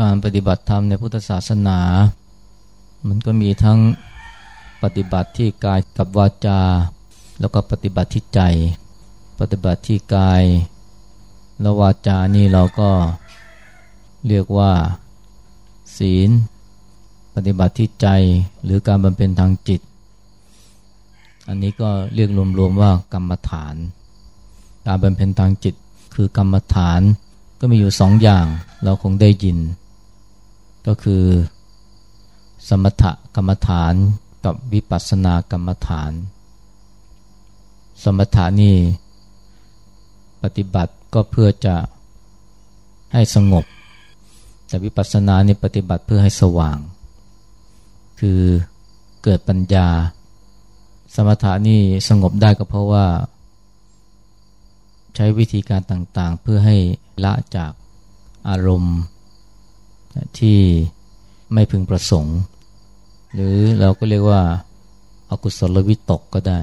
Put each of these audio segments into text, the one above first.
การปฏิบัติธรรมในพุทธศาสนา มันก็มีทั้งปฏิบัติที่กายกับวาจา แล้วก็ปฏิบัติที่ใจ ปฏิบัติที่กายและวาจานี่เราก็เรียกว่า ศีล ปฏิบัติที่ใจหรือการบำเพ็ญทางจิต อันนี้ก็เรียกรวมๆว่ากรรมฐาน การบำเพ็ญทางจิต คือกรรมฐานก็มีอยู่สองอย่างเราคงได้ยิน ก็คือ สมถกรรมฐานกับวิปัสสนากรรมฐาน สมถานี่ปฏิบัติก็เพื่อจะให้สงบ แต่วิปัสสนานี่ปฏิบัติเพื่อให้สว่าง คือเกิดปัญญา สมถานี่สงบได้ก็เพราะว่า ใช้วิธีการต่างๆ เพื่อให้ละจากอารมณ์ที่ไม่พึงประสงค์ หรือเราก็เรียกว่าอากุศลวิตกก็ได้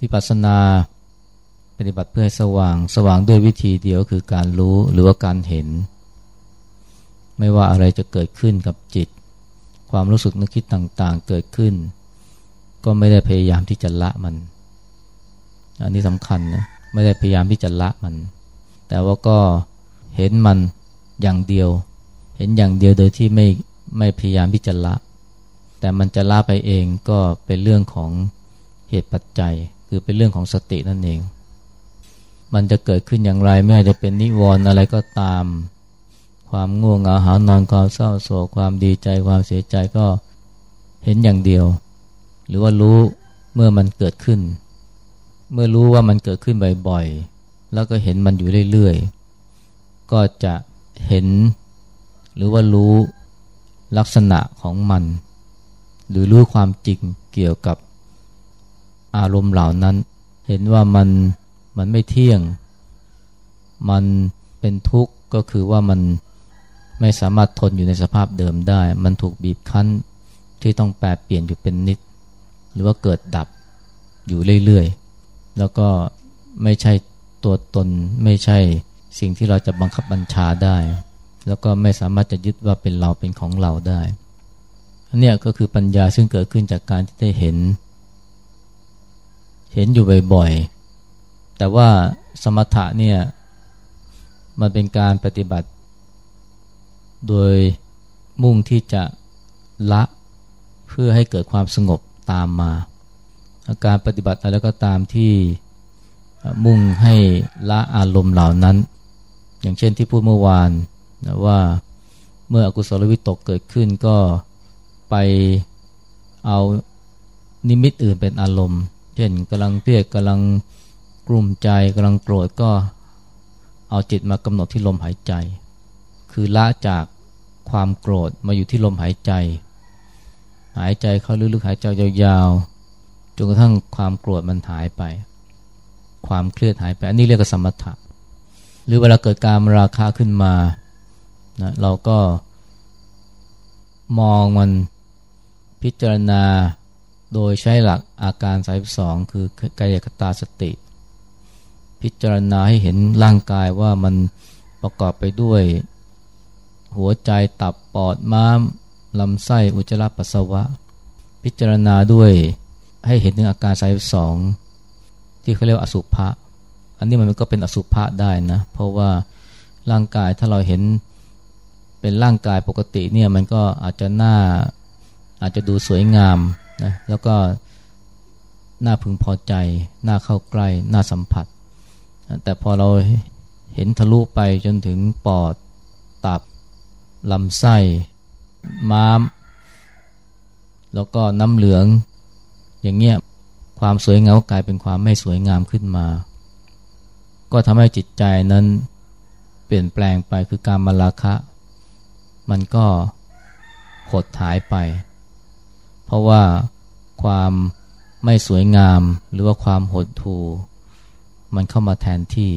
วิปัสสนาปฏิบัติเพื่อให้สว่าง สว่างด้วยวิธีเดียวคือการรู้หรือว่าการเห็น ไม่ว่าอะไรจะเกิดขึ้นกับจิต ความรู้สึกนึกคิดต่างๆ เกิดขึ้น ก็ไม่ได้พยายามที่จะละมัน อันนี้สำคัญนะไม่ได้พยายามที่จะละมัน แต่ว่าก็เห็นมันอย่างเดียว เห็นอย่างเดียวโดยที่ไม่ไม่พยายามที่จะละ แต่มันจะละไปเองก็เป็นเรื่องของเหตุปัจจัย คือเป็นเรื่องของสตินั่นเอง มันจะเกิดขึ้นอย่างไรไม่ว่าจะเป็นนิวรณ์อะไรก็ตาม ความง่วงเหงาหานอนความเศร้าโศกความดีใจความเสียใจก็เห็นอย่างเดียว หรือว่ารู้เมื่อมันเกิดขึ้น เมื่อรู้ว่ามันเกิดขึ้นบ่อยๆแล้วก็เห็นมันอยู่เรื่อยๆก็จะเห็น หรือว่ารู้ลักษณะของมัน หรือรู้ความจริงเกี่ยวกับอารมณ์เหล่านั้น เห็นว่ามันมันไม่เที่ยง มันเป็นทุกข์ก็คือว่ามัน ไม่สามารถทนอยู่ในสภาพเดิมได้ มันถูกบีบคั้นที่ต้องแปรเปลี่ยนอยู่เป็นนิด หรือว่าเกิดดับอยู่เรื่อยๆ แล้วก็ไม่ใช่ตัวตนไม่ใช่สิ่งที่เราจะบังคับบัญชาได้ แล้วก็ไม่สามารถจะยึดว่าเป็นเราเป็นของเราได้อันนี้ก็คือปัญญาซึ่งเกิดขึ้นจากการที่ได้เห็น เห็นอยู่บ่อยๆ แต่ว่าสมถะเนี่ยมันเป็นการปฏิบัติ โดยมุ่งที่จะละเพื่อให้เกิดความสงบตามมา อาการปฏิบัติอะไรก็ตามที่มุ่งให้ละอารมณ์เหล่านั้น อย่างเช่นที่พูดเมื่อวานนะว่าเมื่ออกุศลวิตกเกิดขึ้นก็ไปเอานิมิตอื่นเป็นอารมณ์ เช่นกำลังเพียกกำลังกลุ่มใจกำลังโกรธก็เอาจิตมากำหนดที่ลมหายใจ คือละจาก ความโกรธมาอยู่ที่ลมหายใจ หายใจเข้าลึกๆหายใจยาวๆจนกระทั่งความโกรธมันหายไป ความเครียดหายไป อันนี้เรียกว่าสมถะ หรือเวลาเกิดการราคาขึ้นมานะเราก็มองมันพิจารณาโดยใช้หลักอาการสายสองคือกายคตาสติ พิจารณาให้เห็นร่างกายว่ามันประกอบไปด้วย หัวใจตับปอดม้ามลำไส้อุจจาระปัสสาวะ พิจารณาด้วยให้เห็นถึงอาการสายสองที่เขาเรียกอสุภะอันนี้มันก็เป็นอสุภะได้นะ เพราะว่าร่างกายถ้าเราเห็นเป็นร่างกายปกติเนี่ยมันก็อาจจะหน้าอาจจะดูสวยงามนะแล้วก็น่าพึงพอใจน่าเข้าใกล้น่าสัมผัส แต่พอเราเห็นทะลุไปจนถึงปอดตับ ลำไส้ ม้าม แล้วก็น้ำเหลือง อย่างเงี้ยความสวยงามกลายเป็นความไม่สวยงามขึ้นมา ก็ทำให้จิตใจนั้นเปลี่ยนแปลงไปคือการมาราคะ มันก็หดหายไป เพราะว่าความไม่สวยงามหรือว่าความหดทูมันเข้ามาแทนที่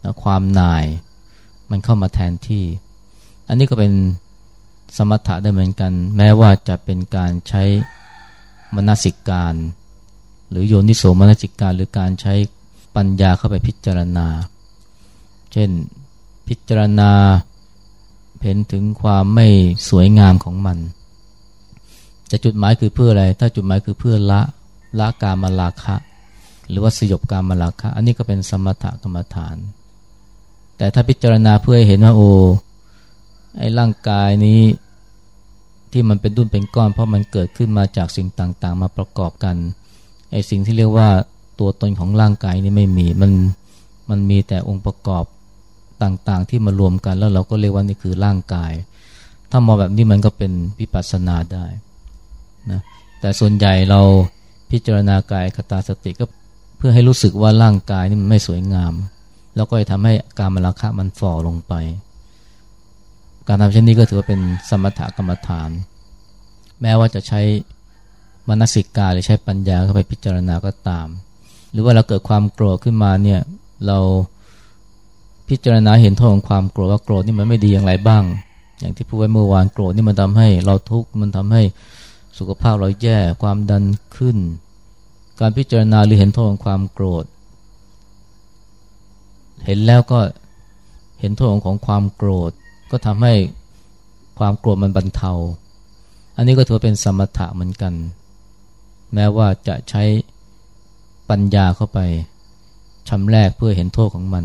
แล้วความหน่าย มันเข้ามาแทนที่ อันนี้ก็เป็นสมถะได้เหมือนกัน แม้ว่าจะเป็นการใช้มนสิกการ หรือโยนิโสมนสิการ หรือการใช้ปัญญาเข้าไปพิจารณา เช่นพิจารณาเห็นถึงความไม่สวยงามของมัน จะจุดหมายคือเพื่ออะไร ถ้าจุดหมายคือเพื่อละละการมาลาคะ หรือว่าสยบการมาลาคะ อันนี้ก็เป็นสมถะกรรมฐาน แต่ถ้าพิจารณาเพื่อหเห็นว่าโอ ไอ้ร่างกายนี้ที่มันเป็นดุนเป็นก้อนเพราะมันเกิดขึ้นมาจากสิ่งต่างๆ มาประกอบกันไอ้สิ่งที่เรียกว่าตัวตนของร่างกายนี้ไม่มีมันมันมีแต่องค์ประกอบต่างๆ ที่มารวมกันแล้วเราก็เรียกว่านี่คือร่างกาย ถ้ามองแบบนี้มันก็เป็นวิปัสสนาได้นะแต่ส่วนใหญ่เราพิจารณากายคตาสติก็เพื่อให้รู้สึกว่าร่างกายนี่มันไม่สวยงาม แล้วก็จะทำให้การมราคะมันฝ่อลงไป การทำเช่นนี้ก็ถือว่าเป็นสมถกรรมฐาน แม้ว่าจะใช้มนสิกาหรือใช้ปัญญาเข้าไปพิจารณาก็ตาม หรือว่าเราเกิดความโกรธขึ้นมาเนี่ยเราพิจารณาเห็นโทษของความโกรธว่าโกรธนี่มันไม่ดีอย่างไรบ้าง อย่างที่พูดไว้เมื่อวานโกรธนี่มันทำให้เราทุกข์มันทำให้สุขภาพเราแย่ความดันขึ้น การพิจารณาหรือเห็นโทษของความโกรธ เห็นแล้วก็เห็นโทษของความโกรธ ก็ทำให้ความโกรธมันบรรเทา อันนี้ก็ถือเป็นสมถะเหมือนกัน แม้ว่าจะใช้ปัญญาเข้าไปชำแรกเพื่อเห็นโทษของมัน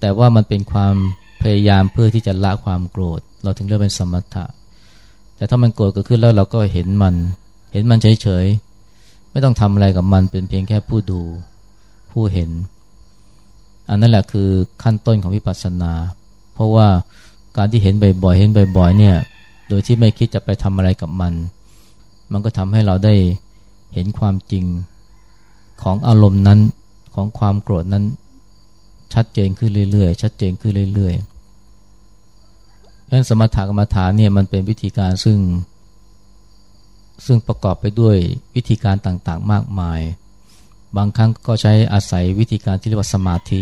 แต่ว่ามันเป็นความพยายามเพื่อที่จะละความโกรธ เราถึงเรียกเป็นสมถะ แต่ถ้ามันโกรธเกิดขึ้นแล้วเราก็เห็นมัน เห็นมันเฉยๆ ไม่ต้องทำอะไรกับมันเป็นเพียงแค่ผู้ดูผู้เห็น อันนั้นแหละคือขั้นต้นของวิปัสสนา เพราะว่า การที่เห็นบ่อยๆ เห็นบ่อยๆ เนี่ย โดยที่ไม่คิดจะไปทำอะไรกับมัน มันก็ทำให้เราได้เห็นความจริงของอารมณ์นั้นของความโกรธนั้น ชัดเจนขึ้นเรื่อยๆ ชัดเจนขึ้นเรื่อยๆดังนั้นสมถกรรมฐานเนี่ยมันเป็นวิธีการซึ่ง ซึ่งประกอบไปด้วยวิธีการต่างๆ มากมาย บางครั้งก็ใช้อาศัยวิธีการที่เรียกว่าสมาธิ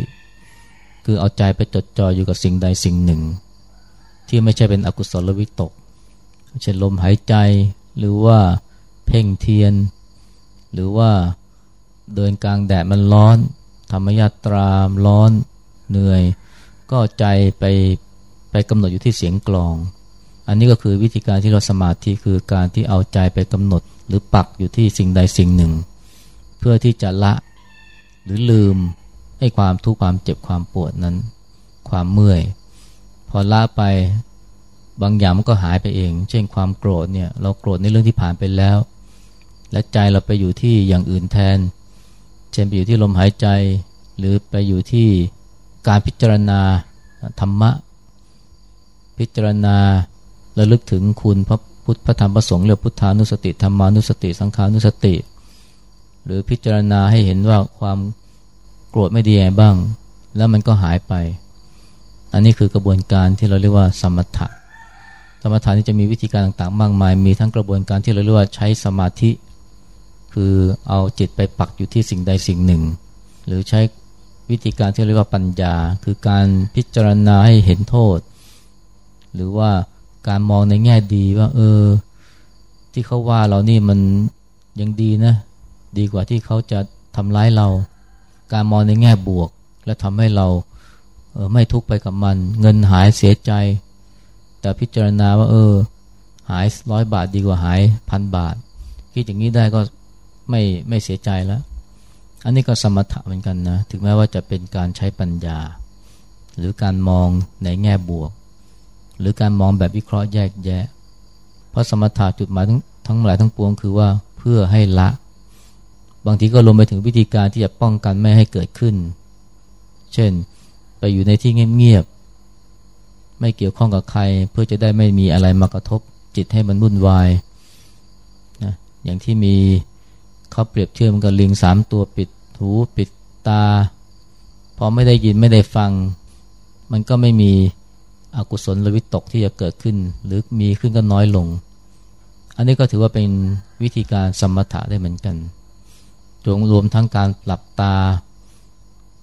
คือเอาใจไปจดจ่ออยู่กับสิ่งใดสิ่งหนึ่ง ที่ไม่ใช่เป็นอกุศลวิตก เช่นลมหายใจหรือว่าเพ่งเทียน หรือว่าเดินกลางแดดมันร้อน ธรรมยาตรามร้อนเหนื่อย ก็ใจไปไปกำหนดอยู่ที่เสียงกลอง อันนี้ก็คือวิธีการที่เราสมาธิคือการที่เอาใจไปกำหนด หรือปักอยู่ที่สิ่งใดสิ่งหนึ่ง เพื่อที่จะละหรือลืมให้ความทุกข์ความเจ็บความปวดนั้น ความเมื่อย พอละไปบางอย่างมันก็หายไปเอง เช่นความโกรธเนี่ย เราโกรธในเรื่องที่ผ่านไปแล้ว และใจเราไปอยู่ที่อย่างอื่นแทน เช่นไปอยู่ที่ลมหายใจ หรือไปอยู่ที่การพิจารณาธรรมะ พิจารณาระลึกถึงคุณพระพุทธพระธรรมพระสงฆ์เรียกพุทธานุสติธรรมานุสติ สังขานุสติ หรือพิจารณาให้เห็นว่าความโกรธไม่ดีไงบ้าง แล้วมันก็หายไป อันนี้คือกระบวนการที่เราเรียกว่าสมถะสมถะนี่จะมีวิธีการต่างๆ มากมาย มีทั้งกระบวนการที่เราเรียกว่าใช้สมาธิ คือเอาจิตไปปักอยู่ที่สิ่งใดสิ่งหนึ่ง หรือใช้วิธีการที่เรียกว่าปัญญา คือการพิจารณาให้เห็นโทษ หรือว่าการมองในแง่ดีว่า เออ ที่เขาว่าเรานี่มันยังดีนะ ดีกว่าที่เขาจะทำร้ายเรา การมองในแง่บวก และทำให้เรา ไม่ทุกข์ไปกับมัน เงินหายเสียใจ แต่พิจารณาว่า เออ หายร้อยบาทดีกว่าหายพันบาท คิดอย่างนี้ได้ก็ไม่ไม่เสียใจแล้ว อันนี้ก็สมถะเหมือนกันนะ ถึงแม้ว่าจะเป็นการใช้ปัญญา หรือการมองในแง่บวก หรือการมองแบบวิเคราะห์แยกแยะ เพราะสมถะจุดหมายทั้งทั้งหลายทั้งปวงคือว่าเพื่อให้ละ บางทีก็รวมไปถึงวิธีการที่จะป้องกันไม่ให้เกิดขึ้น เช่น ไปอยู่ในที่เงียบๆไม่เกี่ยวข้องกับใคร เพื่อจะได้ไม่มีอะไรมากระทบจิตให้มันวุ่นวายนะอย่างที่มีเขาเปรียบเทียบกับลิงสามตัวปิดหูปิดตาพอไม่ได้ยินไม่ได้ฟัง มันก็ไม่มีอกุศลลวิตกที่จะเกิดขึ้น หรือมีขึ้นก็น้อยลง อันนี้ก็ถือว่าเป็นวิธีการสมถะได้เหมือนกันรวมรวมทั้งการหลับตา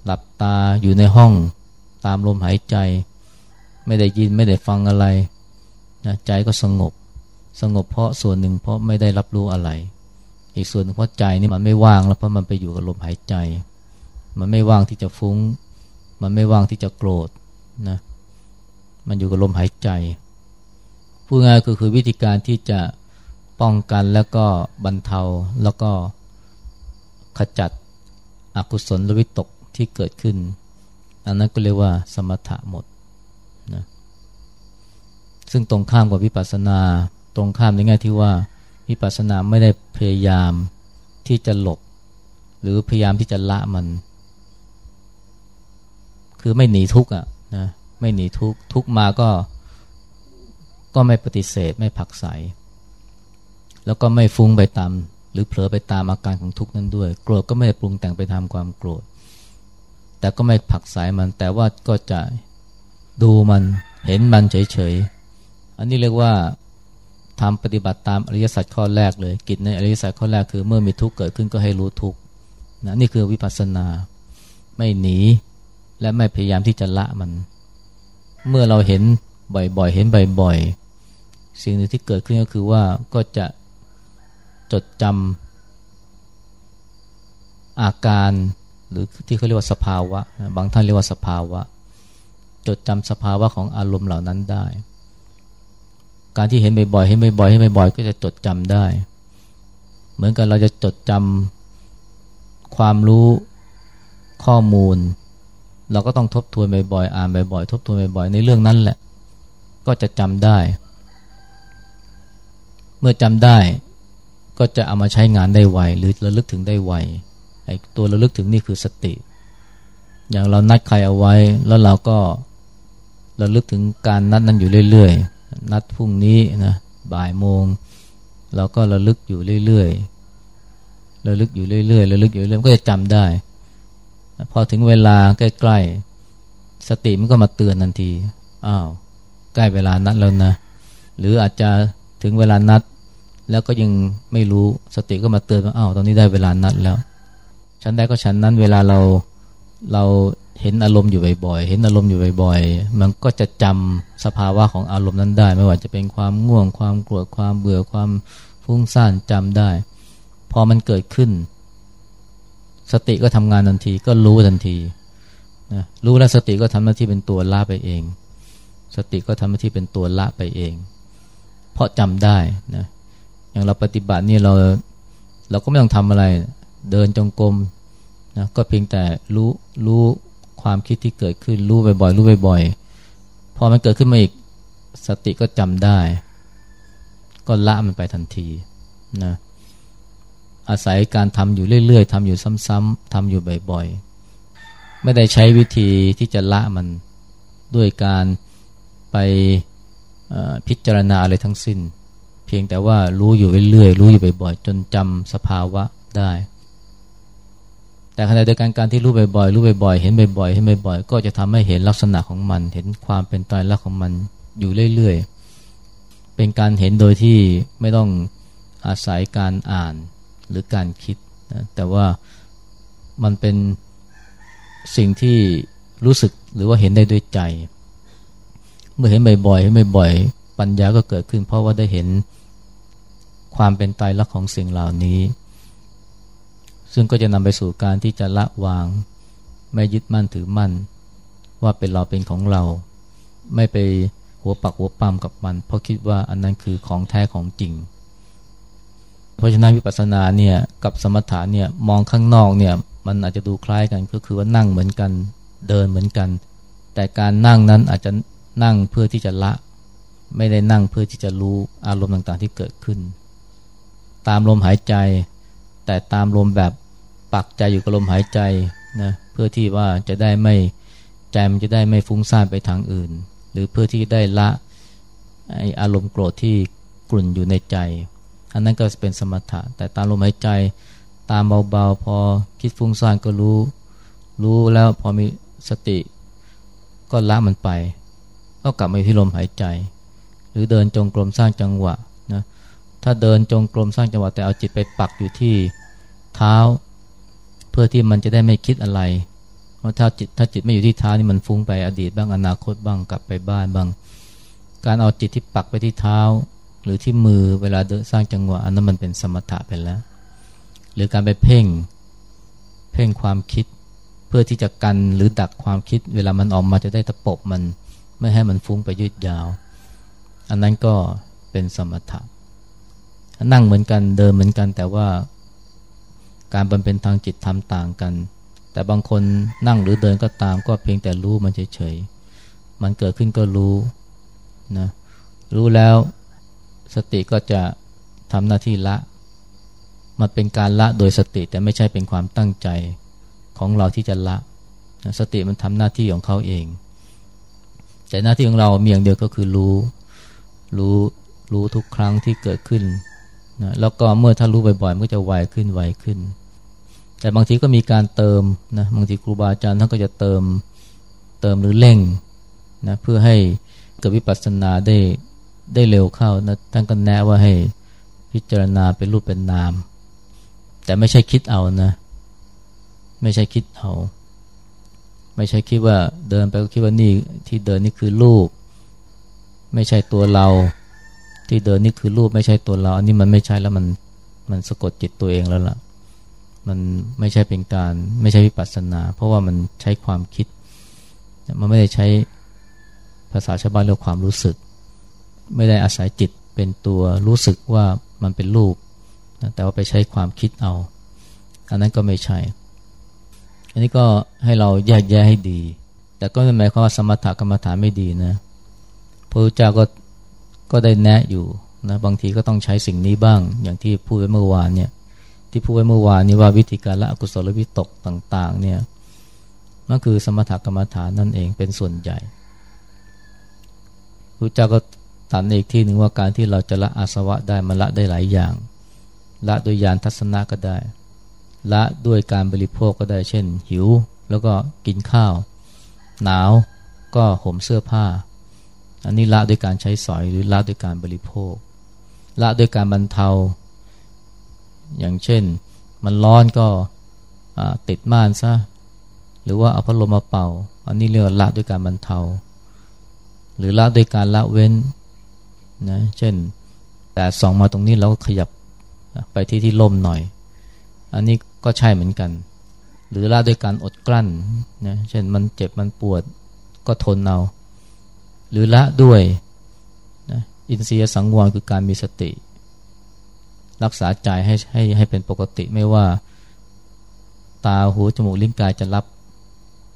หลับตาอยู่ในห้อง ตามลมหายใจ ไม่ได้ยินไม่ได้ฟังอะไรนะใจก็สงบ สงบเพราะส่วนหนึ่งเพราะไม่ได้รับรู้อะไร อีกส่วนเพราะใจนี่มันไม่ว่างแล้วเพราะมันไปอยู่กับลมหายใจ มันไม่ว่างที่จะฟุง้ง มันไม่ว่างที่จะโกรธนะมันอยู่กับลมหายใจพูดง่ายก็คือวิธีการที่จะป้องกันแล้วก็บรรเทาแล้วก็ขจัดอกุศลวิตกที่เกิดขึ้น อันนั้นก็เรียกว่าสมถะหมดนะซึ่งตรงข้ามกับวิปัสสนา ตรงข้ามในแง่ที่ว่าวิปัสสนาไม่ได้พยายามที่จะหลบ หรือพยายามที่จะละมัน คือไม่หนีทุกข์อะนะไม่หนีทุกข์ทุกมาก็ก็ไม่ปฏิเสธไม่ผักใส แล้วก็ไม่ฟุ้งไปตาม หรือเผลอไปตามอาการของทุกข์นั้นด้วย โกรธก็ไม่ได้ปรุงแต่งไปทำความโกรธ แต่ก็ไม่ผักสายมัน แต่ว่าก็จะดูมันเห็นมันเฉยๆ อันนี้เรียกว่าทำปฏิบัติตามอริยสัจข้อแรกเลย กิจในอริยสัจข้อแรกคือเมื่อมีทุกข์เกิดขึ้นก็ให้รู้ทุกข์นะนี่คือวิปัสสนา ไม่หนีและไม่พยายามที่จะละมัน เมื่อเราเห็นบ่อยๆ เห็นบ่อยๆ สิ่งหนึ่งที่เกิดขึ้นก็คือว่าก็จะจดจำอาการ หรือที่เขาเรียกว่าสภาวะ บางท่านเรียกว่าสภาวะ จดจำสภาวะของอารมณ์เหล่านั้นได้ การที่เห็นบ่อยๆเห็นบ่อยๆเห็นบ่อยๆก็จะจดจำได้ เหมือนกันเราจะจดจำความรู้ข้อมูล เราก็ต้องทบทวนบ่อยๆอ่านบ่อยๆทบทวนบ่อยๆในเรื่องนั้นแหละ ก็จะจำได้ เมื่อจำได้ก็จะเอามาใช้งานได้ไวหรือระลึกถึงได้ไว ไอ้ตัวระลึกถึงนี่คือสติ อย่างเรานัดใครเอาไว้ แล้วเราก็ระลึกถึงการนัดนั้นอยู่เรื่อยๆ นัดพรุ่งนี้นะบ่ายโมง เราก็ระลึกอยู่เรื่อยๆ ระลึกอยู่เรื่อยๆ ระลึกอยู่เรื่อยๆก็จะจำได้ พอถึงเวลาใกล้ๆ สติมันก็มาเตือนทันที อ้าว ใกล้เวลานัดแล้วนะ หรืออาจจะถึงเวลานัดแล้วก็ยังไม่รู้ สติก็มาเตือนว่าอ้าว ตอนนี้ได้เวลานัดแล้ว ฉันได้ก็ฉันนั้นเวลาเราเราเห็นอารมณ์อยู่บ่อยๆ เห็นอารมณ์อยู่บ่อยๆ มันก็จะจำสภาวะของอารมณ์นั้นได้ ไม่ว่าจะเป็นความง่วง ความโกรธความเบื่อ ความฟุ้งซ่านจำได้ พอมันเกิดขึ้น สติก็ทำงานทันที ก็รู้ทันทีนะรู้แล้วสติก็ทำหน้าที่เป็นตัวละไปเอง สติก็ทำหน้าที่เป็นตัวละไปเอง เพราะจำได้นะ อย่างเราปฏิบัตินี่เราเราก็ไม่ต้องทำอะไร เดินจงกรมนะก็เพียงแต่รู้รู้ความคิดที่เกิดขึ้นรู้บ่อยๆรู้บ่อยๆพอมันเกิดขึ้นมาอีกสติก็จำได้ ก็ละมันไปทันทีนะอาศัยการทำอยู่เรื่อยๆทำอยู่ซ้ำๆทำอยู่บ่อยๆ ไม่ได้ใช้วิธีที่จะละมันด้วยการไปพิจารณาอะไรทั้งสิ้น เพียงแต่ว่ารู้อยู่เรื่อยๆรู้อยู่บ่อยๆ จนจำสภาวะได้ แต่ขณะเดียวกันการที่รู้บ่อยๆรู้บ่อยๆเห็นบ่อยๆเห็นบ่อยๆก็จะทำให้เห็นลักษณะของมัน เห็นความเป็นตายรักของมันอยู่เรื่อยๆ เป็นการเห็นโดยที่ไม่ต้องอาศัยการอ่านหรือการคิดนะแต่ว่ามันเป็นสิ่งที่รู้สึกหรือว่าเห็นได้ด้วยใจ เมื่อเห็นบ่อยๆเห็นบ่อยๆปัญญาก็เกิดขึ้น เพราะว่าได้เห็นความเป็นตายรักของสิ่งเหล่านี้ ซึ่งก็จะนำไปสู่การที่จะละวาง ไม่ยึดมั่นถือมั่น ว่าเป็นเราเป็นของเรา ไม่ไปหัวปักหัวปั๊มกับมัน เพราะคิดว่าอันนั้นคือของแท้ของจริง เพราะฉะนั้นวิปัสสนาเนี่ยกับสมถะเนี่ยมองข้างนอกเนี่ยมันอาจจะดูคล้ายกันก็คือว่านั่งเหมือนกันเดินเหมือนกัน แต่การนั่งนั้นอาจจะนั่งเพื่อที่จะละ ไม่ได้นั่งเพื่อที่จะรู้อารมณ์ต่างๆที่เกิดขึ้น ตามลมหายใจ แต่ตามลมแบบ ปักใจอยู่กับลมหายใจนะเพื่อที่ว่าจะได้ไม่ใจมันจะได้ไม่ฟุ้งซ่านไปทางอื่น หรือเพื่อที่ได้ละไออารมณ์โกรธที่กลุ่นอยู่ในใจ อันนั้นก็เป็นสมถะ แต่ตามลมหายใจตามเบาๆพอคิดฟุ้งซ่านก็รู้ รู้แล้วพอมีสติ ก็ละมันไป ก็กลับมาที่ลมหายใจ หรือเดินจงกรมสร้างจังหวะนะถ้าเดินจงกรมสร้างจังหวะแต่เอาจิตไปปักอยู่ที่เท้า พื่อที่มันจะได้ไม่คิดอะไร เพราะถ้าจิตถ้าจิตไม่อยู่ที่เท้านี่มันฟุ้งไปอดีตบ้างอนาคตบ้างกลับไปบ้านบ้าง การเอาจิตที่ปักไปที่เท้า หรือที่มือเวลาเดินสร้างจังหวะอันนั้นมันเป็นสมถะไปแล้ว หรือการไปเพ่งเพ่งความคิด เพื่อที่จะกันหรือดักความคิด เวลามันออกมาจะได้ตะปบมันไม่ให้มันฟุ้งไปยืดยาว อันนั้นก็เป็นสมถะนั่งเหมือนกันเดินเหมือนกันแต่ว่า การบำเพ็ญทางจิตทำต่างกัน แต่บางคนนั่งหรือเดินก็ตามก็เพียงแต่รู้มันเฉยๆ มันเกิดขึ้นก็รู้นะรู้แล้วสติก็จะทำหน้าที่ละ มันเป็นการละโดยสติแต่ไม่ใช่เป็นความตั้งใจของเราที่จะละนะสติมันทำหน้าที่ของเขาเอง แต่หน้าที่ของเราเมียงเดียวก็คือรู้ รู้รู้ทุกครั้งที่เกิดขึ้นนะแล้วก็เมื่อถ้ารู้บ่อยๆมันก็จะไวขึ้นไวขึ้น แต่บางทีก็มีการเติมนะบางทีครูบาอาจารย์ท่านก็จะเติมเติมหรือเร่งนะเพื่อให้เกิดวิปัสสนาได้ได้เร็วเข้านะท่านก็แนะว่าให้พิจารณาเป็นรูปเป็นนาม แต่ไม่ใช่คิดเอานะ ไม่ใช่คิดเอา ไม่ใช่คิดว่าเดินไปก็คิดว่านี่ที่เดินนี่คือรูปไม่ใช่ตัวเรา ที่เดินนี่คือรูปไม่ใช่ตัวเรา อันนี้มันไม่ใช่แล้วมันมันสะกดจิตตัวเองแล้วล่ะ มันไม่ใช่เป็นการไม่ใช่วิปัสสนา เพราะว่ามันใช้ความคิด มันไม่ได้ใช้ภาษาชาวบ้านเรียกความรู้สึก ไม่ได้อาศัยจิตเป็นตัวรู้สึกว่ามันเป็นรูป แต่ว่าไปใช้ความคิดเอา อันนั้นก็ไม่ใช่ อันนี้ก็ให้เราแยกแยะให้ดี แต่ก็ไม่หมายความว่าสมถกรรมฐานไม่ดีนะพระพุทธเจ้าก็ก็ได้แนะอยู่นะบางทีก็ต้องใช้สิ่งนี้บ้างอย่างที่พูดไว้เมื่อวานเนี่ย ที่พูดไว้เมื่อวานนี้ว่าวิธีการละอกุศลวิตกต่างๆเนี่ยมันคือสมถกรรมฐานนั่นเองเป็นส่วนใหญ่พระเจ้าก็ตัดอีกที่หนึ่งว่าการที่เราจะละอาสวะได้มันละได้หลายอย่าง ละโดยยานทัศนะก็ได้ ละด้วยการบริโภคก็ได้เช่น หิว แล้วก็กินข้าว หนาวก็ห่มเสื้อผ้า อันนี้ละด้วยการใช้สอยหรือละด้วยการบริโภค ละด้วยการบรรเทา อย่างเช่น มันร้อนก็ติดม่านซะหรือว่าเอาพัดลมมาเป่า อันนี้เรียกว่าละด้วยการบรรเทา หรือละด้วยการละเว้นนะเช่นแต่ส่องมาตรงนี้เราก็ขยับไปที่ที่ล่มหน่อย อันนี้ก็ใช่เหมือนกัน หรือละด้วยการอดกลั้นนะเช่นมันเจ็บมันปวดก็ทนเอา หรือละด้วยนะอินทรียสังวรคือการมีสติ รักษาใจให้ให้ให้เป็นปกติไม่ว่า ตาหูจมูกลิ้นกายจะรับ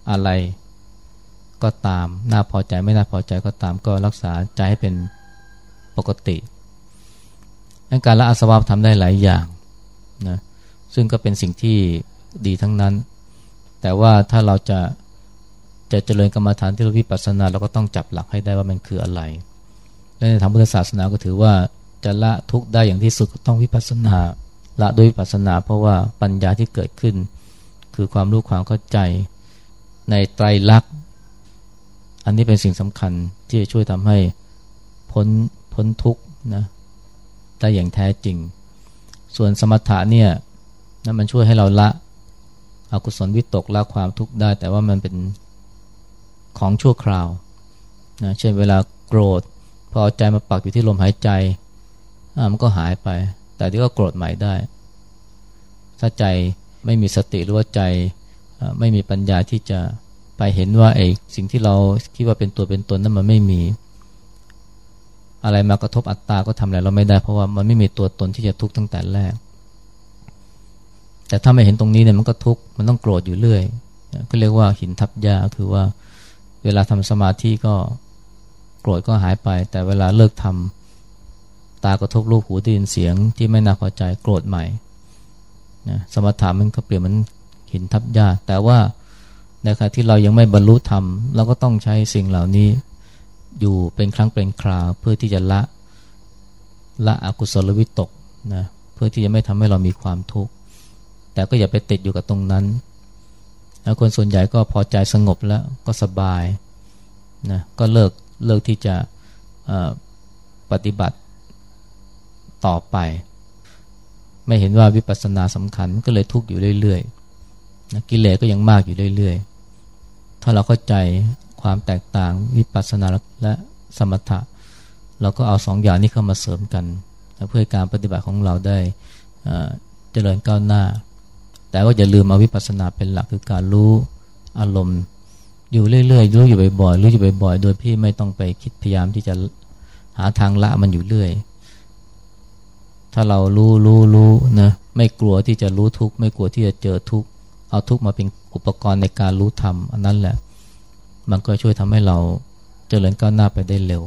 อะไร ก็ตามน่าพอใจไม่น่าพอใจก็ตามก็รักษาใจให้เป็นปกติการละอาสวะทำได้หลายอย่างนะซึ่งก็เป็นสิ่งที่ดีทั้งนั้น แต่ว่าถ้าเราจะจะเจริญกรรมฐานที่เราวิปัสสนาเราก็ต้องจับหลักให้ได้ว่ามันคืออะไร และในทางพุทธศาสนาก็ถือว่า จะละทุกได้อย่างที่สุดก็ต้องวิปัสสนา ละด้วยวิปัสสนา เพราะว่าปัญญาที่เกิดขึ้น คือความรู้ความเข้าใจในไตรลักษณ์ อันนี้เป็นสิ่งสำคัญที่จะช่วยทำให้พ้นพ้นทุกนะได้อย่างแท้จริง ส่วนสมถะเนี่ยนั่นมันช่วยให้เราละอกุศลวิตกละความทุกข์ได้ แต่ว่ามันเป็นของชั่วคราวนะเช่นเวลาโกรธพอใจมาปักอยู่ที่ลมหายใจ มันก็หายไป แต่ที่ก็โกรธใหม่ได้ ถ้าใจไม่มีสติหรือว่าใจไม่มีปัญญาที่จะไปเห็นว่าไอ้สิ่งที่เราคิดว่าเป็นตัวเป็นตนนั้นมันไม่มี อะไรมากระทบอัตตาก็ทำอะไรเราไม่ได้ เพราะว่ามันไม่มีตัวตนที่จะทุกข์ตั้งแต่แรก แต่ถ้าไม่เห็นตรงนี้เนี่ยมันก็ทุกข์มันต้องโกรธอยู่เรื่อยก็เรียกว่าหินทับยาคือว่าเวลาทำสมาธิก็โกรธก็หายไป แต่เวลาเลิกทำ ตากระทบรูปหูได้ยินเสียงที่ไม่น่าพอใจโกรธใหม่นะสมถะมันก็เปลี่ยนมันหินทับยาแต่ว่าในขณะที่เรายังไม่บรรลุธรรมเราก็ต้องใช้สิ่งเหล่านี้อยู่เป็นครั้งเป็นคราว เพื่อที่จะละละอกุศลวิตกนะเพื่อที่จะไม่ทำให้เรามีความทุกข์แต่ก็อย่าไปติดอยู่กับตรงนั้นแล้วคนส่วนใหญ่ก็พอใจสงบแล้วก็สบายนะก็เลิกเลิกที่จะปฏิบัติ ต่อไป ไม่เห็นว่าวิปัสสนาสำคัญก็เลยทุกข์อยู่เรื่อยๆนะกิเลสก็ยังมากอยู่เรื่อยๆ ถ้าเราเข้าใจความแตกต่างวิปัสสนาและสมถะ เราก็เอาสองอย่างนี้เข้ามาเสริมกัน เพื่อการปฏิบัติของเราได้เจริญก้าวหน้า แต่ว่าอย่าลืมเอาวิปัสสนาเป็นหลักคือการรู้อารมณ์อยู่เรื่อยๆรู้อยู่บ่อยๆรู้อยู่บ่อยๆ โดยพี่ไม่ต้องไปคิดพยายามที่จะหาทางละมันอยู่เรื่อย ถ้าเรารู้รู้รู้นะไม่กลัวที่จะรู้ทุกข์ไม่กลัวที่จะเจอทุกข์เอาทุกข์มาเป็นอุปกรณ์ในการรู้ธรรมอันนั้นแหละ มันก็ช่วยทำให้เราเจริญก้าวหน้าไปได้เร็ว